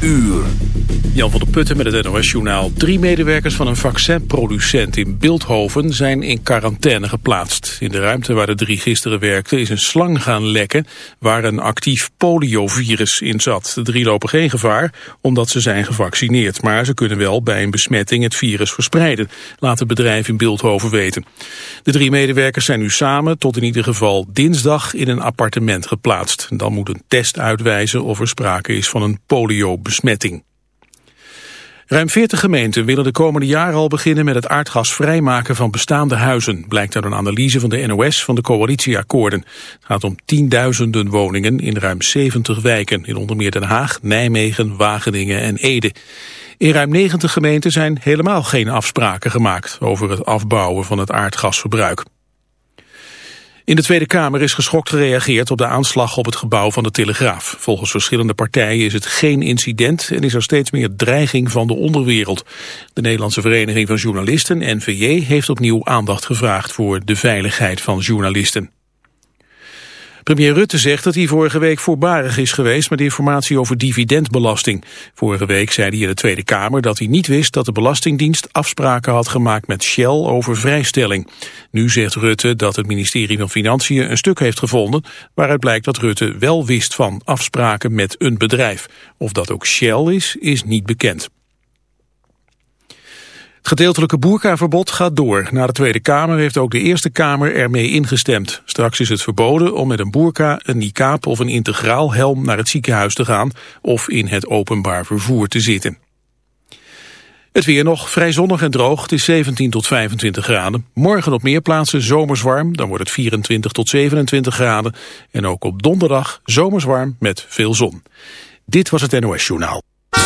uur. Jan van der Putten met het NOS-journaal. Drie medewerkers van een vaccinproducent in Beeldhoven zijn in quarantaine geplaatst. In de ruimte waar de drie gisteren werkten is een slang gaan lekken... waar een actief poliovirus in zat. De drie lopen geen gevaar omdat ze zijn gevaccineerd. Maar ze kunnen wel bij een besmetting het virus verspreiden. Laat het bedrijf in Beeldhoven weten. De drie medewerkers zijn nu samen tot in ieder geval dinsdag in een appartement geplaatst. Dan moet een test uitwijzen of er sprake is van een Ruim 40 gemeenten willen de komende jaren al beginnen met het aardgas vrijmaken van bestaande huizen, blijkt uit een analyse van de NOS van de coalitieakkoorden. Het gaat om tienduizenden woningen in ruim 70 wijken, in onder meer Den Haag, Nijmegen, Wageningen en Ede. In ruim 90 gemeenten zijn helemaal geen afspraken gemaakt over het afbouwen van het aardgasverbruik. In de Tweede Kamer is geschokt gereageerd op de aanslag op het gebouw van de Telegraaf. Volgens verschillende partijen is het geen incident en is er steeds meer dreiging van de onderwereld. De Nederlandse Vereniging van Journalisten, NVJ, heeft opnieuw aandacht gevraagd voor de veiligheid van journalisten. Premier Rutte zegt dat hij vorige week voorbarig is geweest met informatie over dividendbelasting. Vorige week zei hij in de Tweede Kamer dat hij niet wist dat de Belastingdienst afspraken had gemaakt met Shell over vrijstelling. Nu zegt Rutte dat het ministerie van Financiën een stuk heeft gevonden waaruit blijkt dat Rutte wel wist van afspraken met een bedrijf. Of dat ook Shell is, is niet bekend. Het gedeeltelijke boerkaverbod gaat door. Na de Tweede Kamer heeft ook de Eerste Kamer ermee ingestemd. Straks is het verboden om met een boerka, een niqab of een integraal helm naar het ziekenhuis te gaan of in het openbaar vervoer te zitten. Het weer nog vrij zonnig en droog. Het is 17 tot 25 graden. Morgen op meer plaatsen zomers warm. Dan wordt het 24 tot 27 graden. En ook op donderdag zomers warm met veel zon. Dit was het NOS Journaal.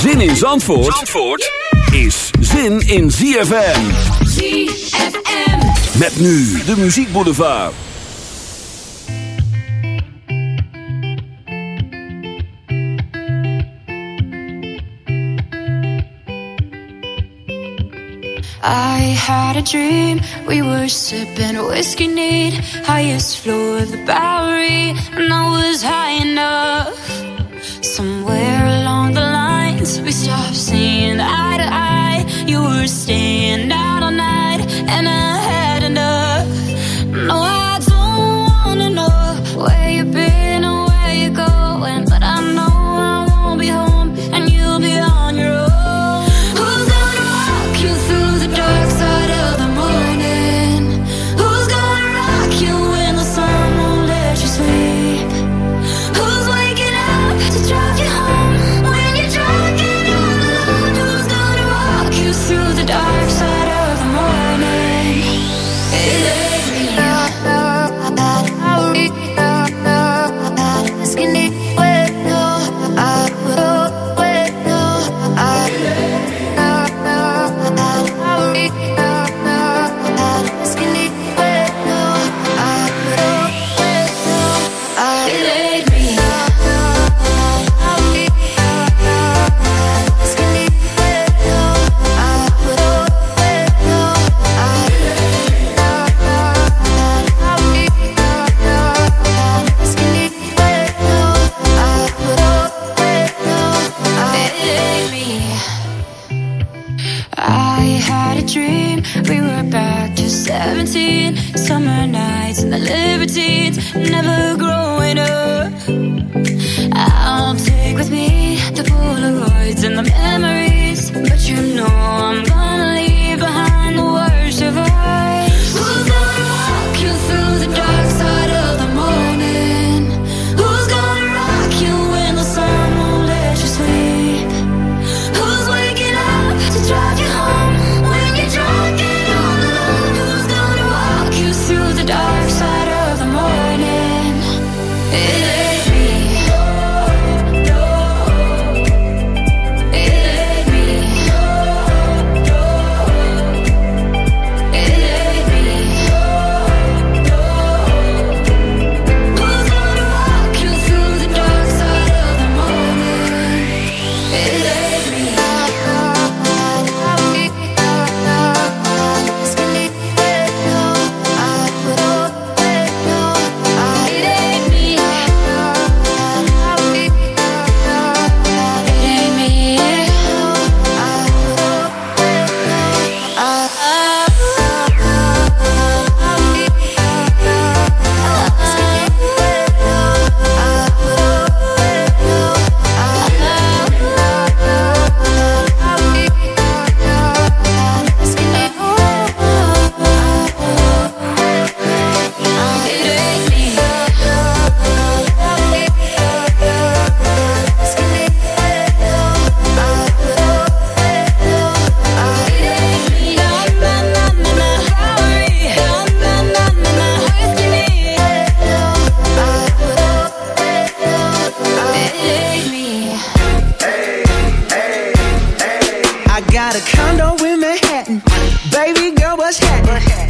Zin in Zandvoort, Zandvoort is zin in ZFM. ZFM. Met nu de muziekboulevard. I had a dream, we were sipping whiskey neat, highest floor of the Bowery, and I was high enough. Somewhere Polaroids and the memories. Baby girl, what's happening?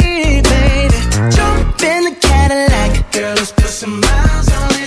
Girl, let's put some miles on it.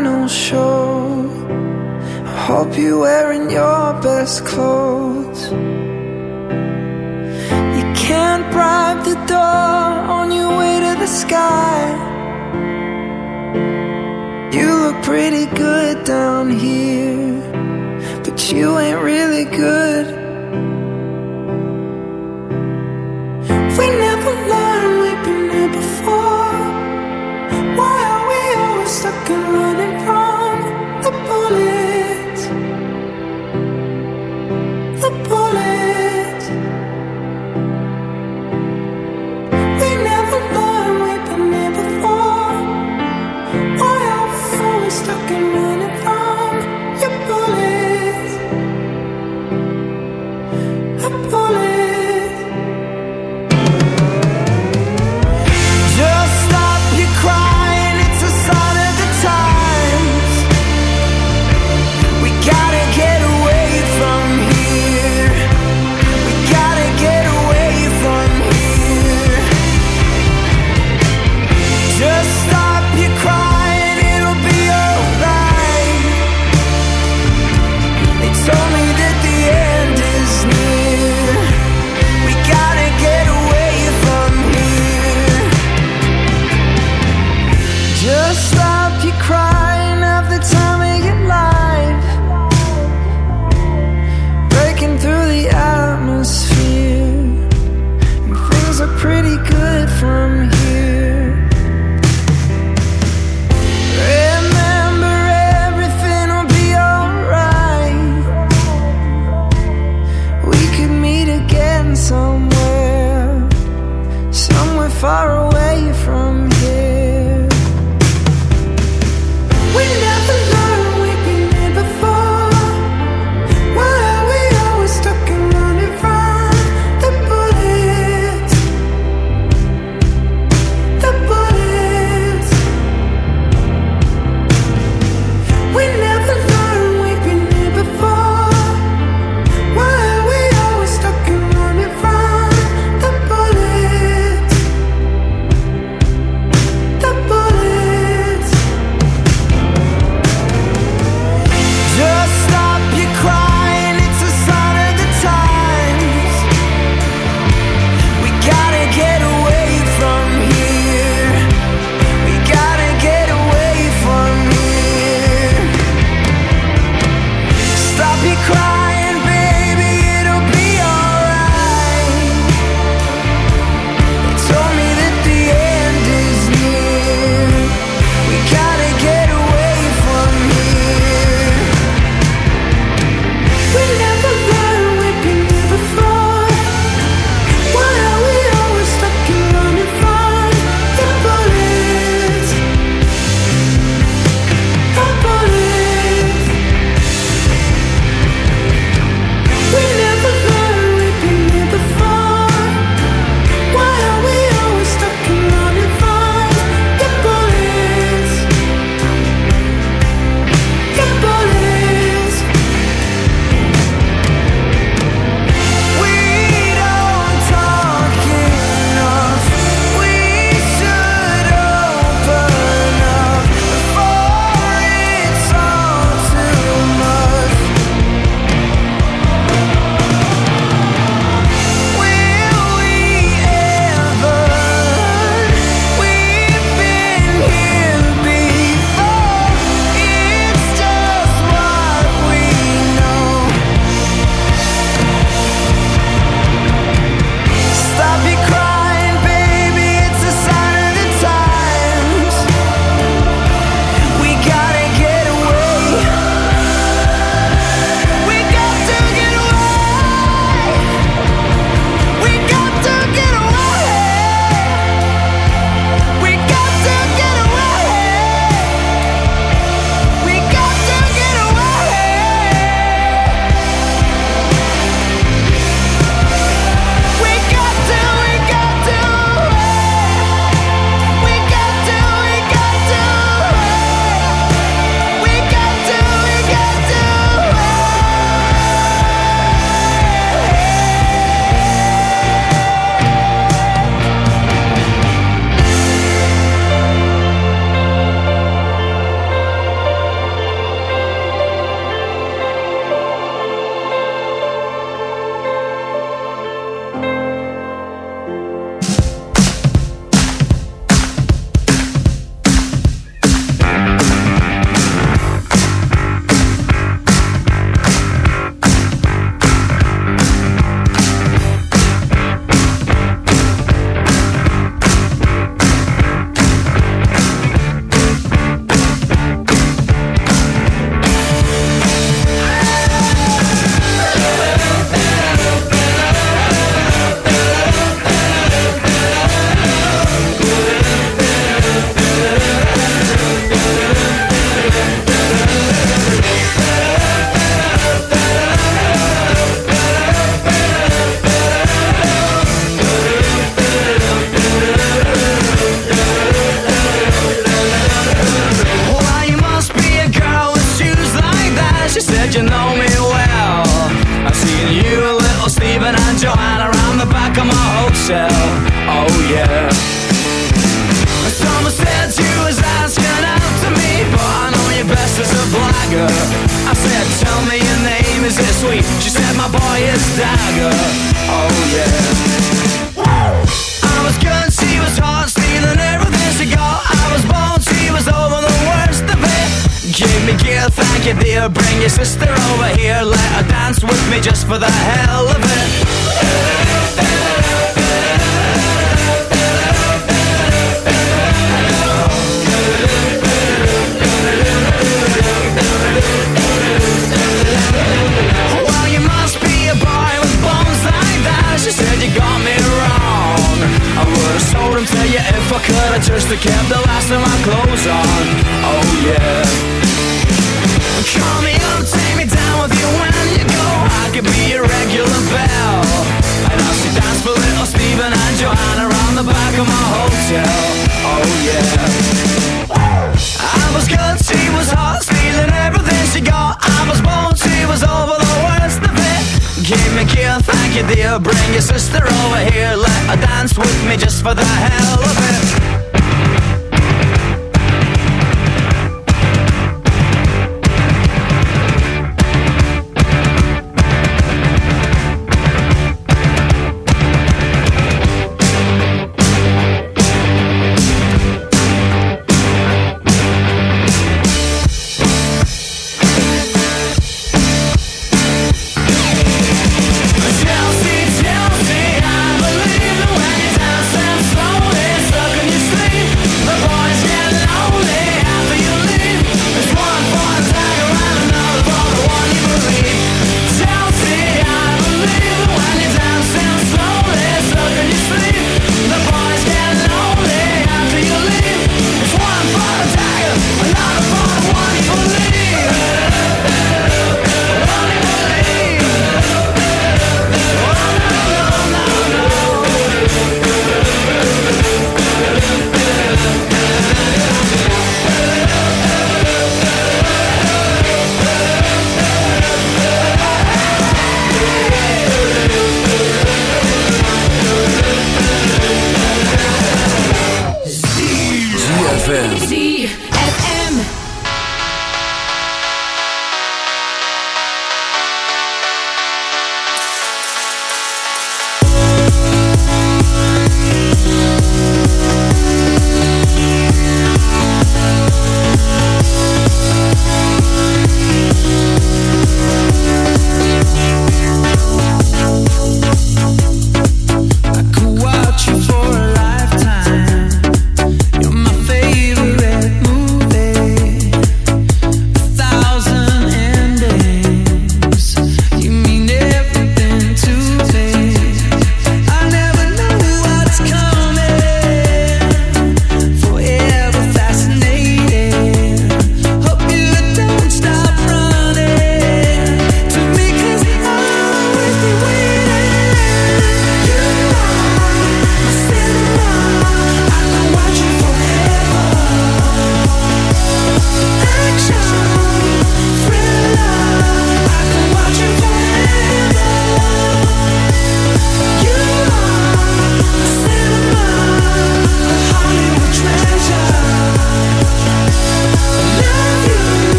Final show. I hope you're wearing your best clothes. You can't bribe the door on your way to the sky. You look pretty good down here, but you ain't really good. We never learned we've been here before. Why are we always stuck and running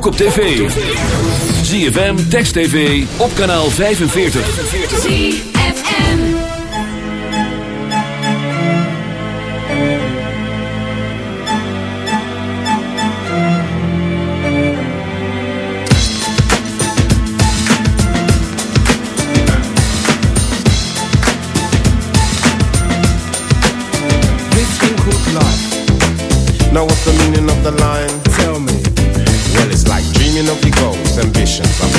Ook op tv. ZFM, Text TV, op kanaal 45. ZFM. Know what's the meaning of the line?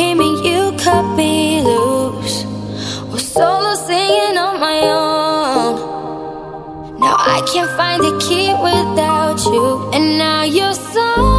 Came and you cut me loose. Was solo singing on my own. Now I can't find a key without you. And now you're song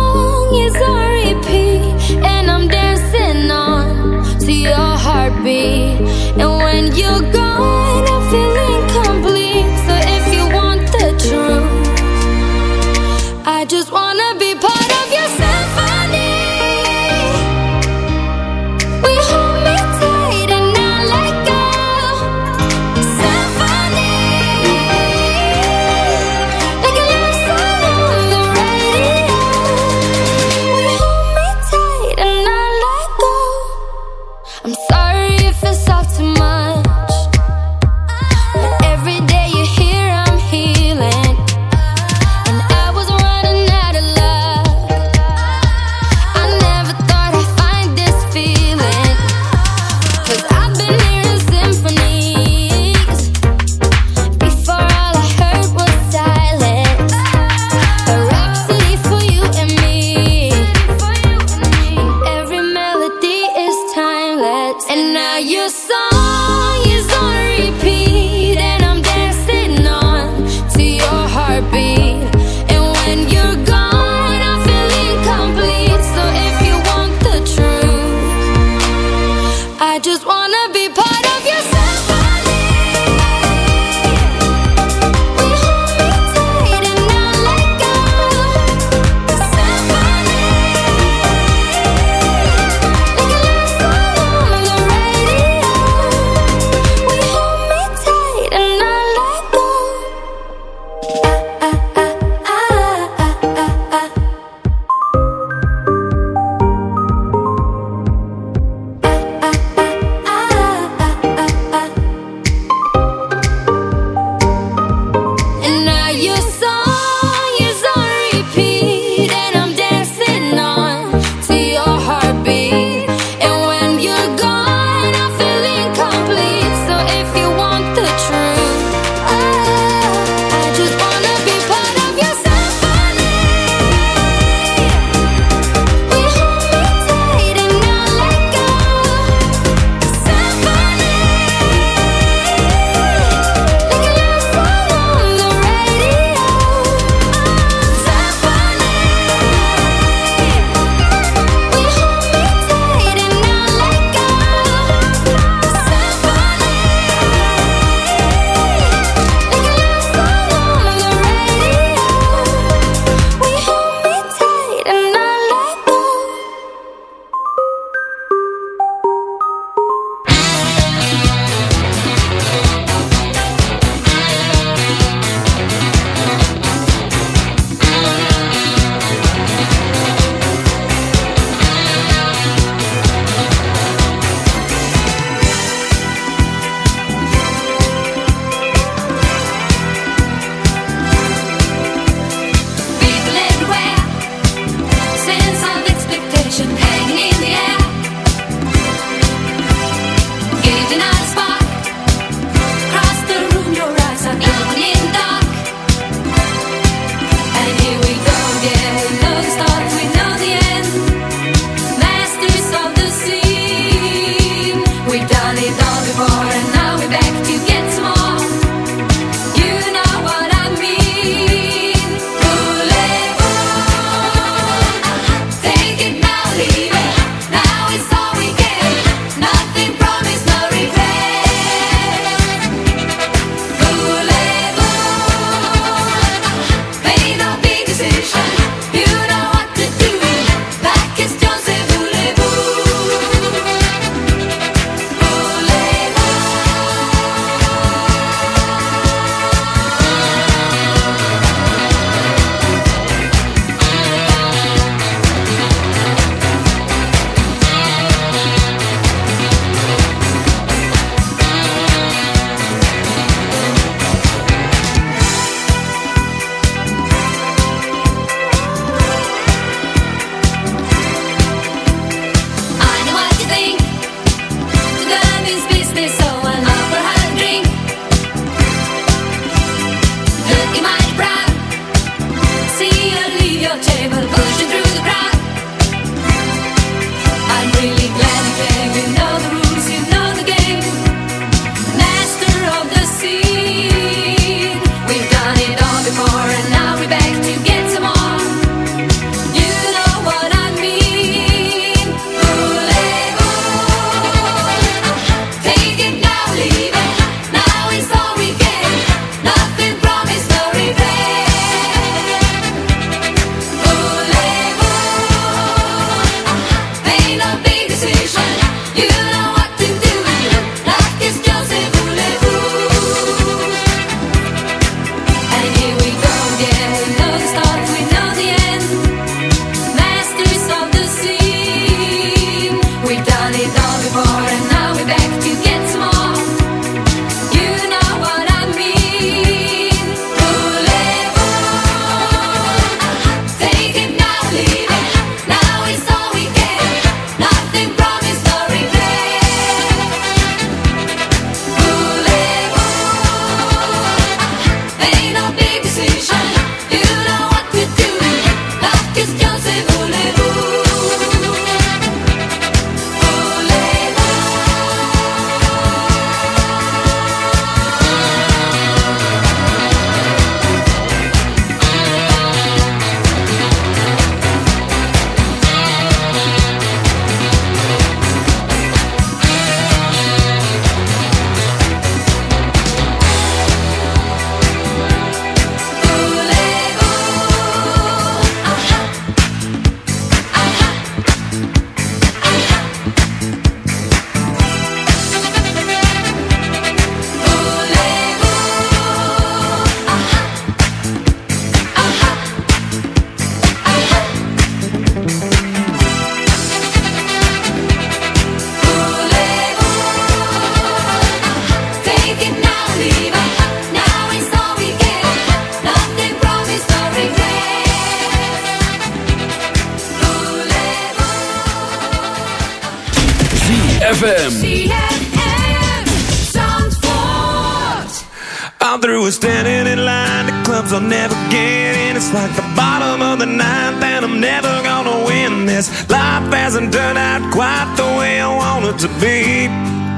this. Life hasn't turned out quite the way I want it to be.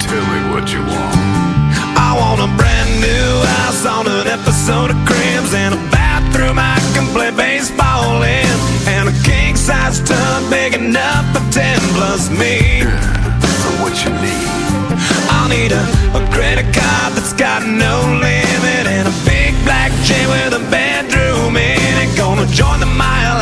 Tell me what you want. I want a brand new house on an episode of Cribs and a bathroom I can play baseball in, and a king size tub big enough for ten plus me. So what you need? I'll need a, a credit card that's got no limit and a big black chain with a bedroom in it. Gonna join the Mile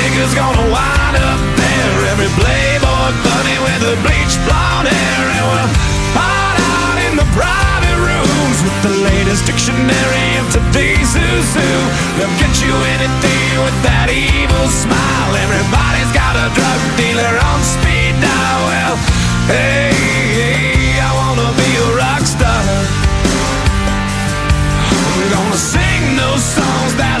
digger's gonna wind up there. Every playboy bunny with the bleached blonde hair and we'll hide out in the private rooms with the latest dictionary of today's who's who. They'll get you anything with that evil smile. Everybody's got a drug dealer on speed dial. Well, hey, hey I wanna be a rock star. I'm gonna sing those songs that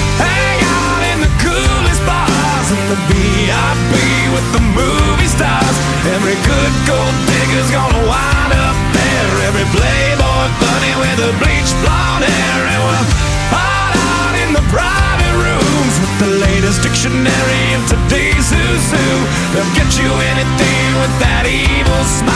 in the VIP with the movie stars. Every good gold digger's gonna wind up there. Every playboy bunny with the bleached blonde hair and we'll hide out in the private rooms with the latest dictionary of today's who's who. They'll get you anything with that evil smile.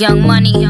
Young money.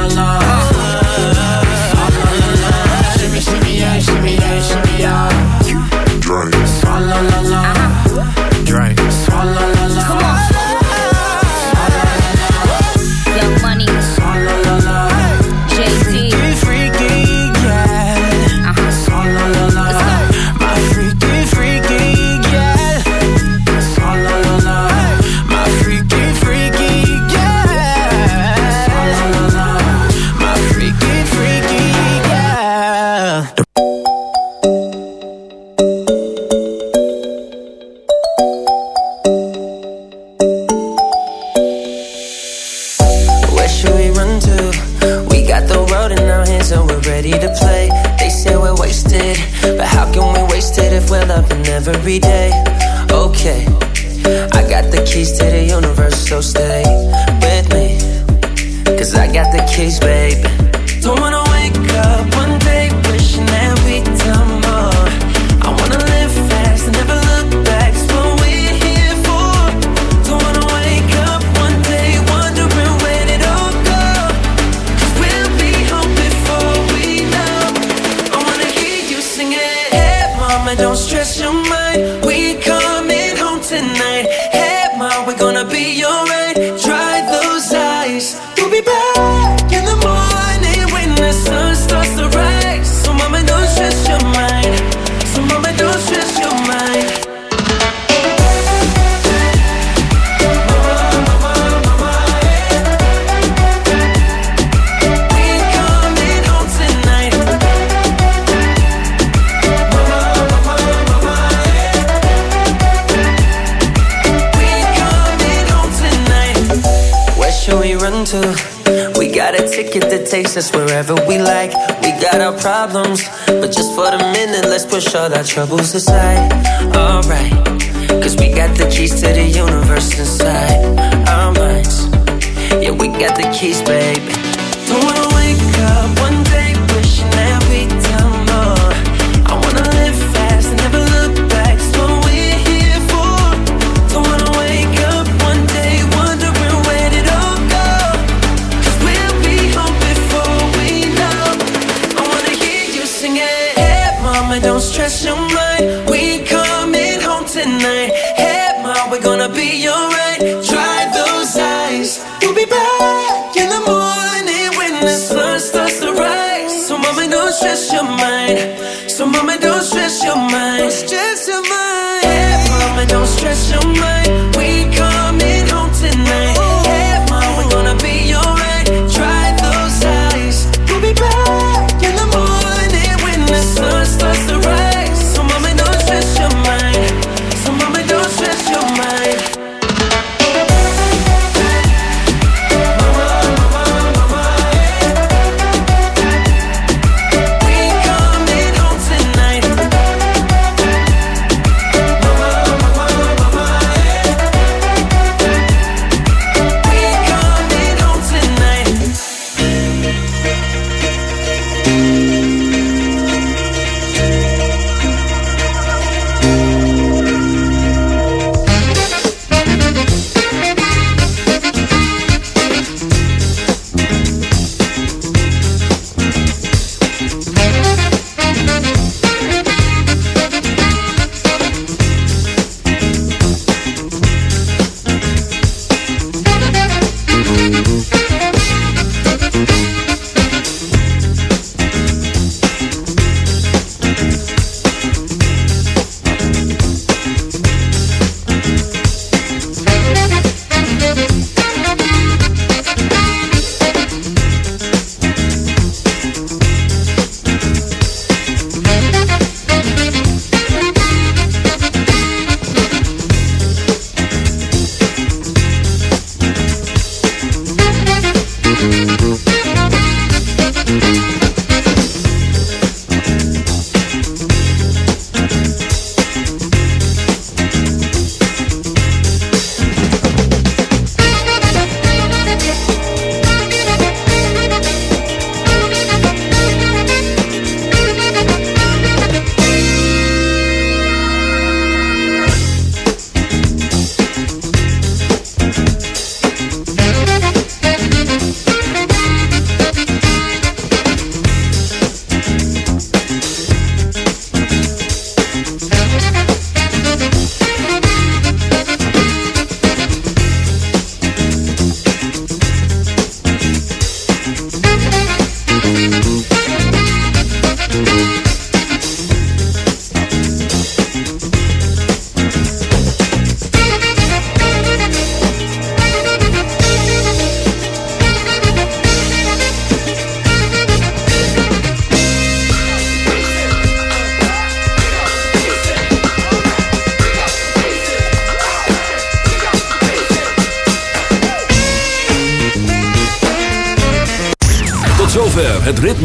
troubles aside.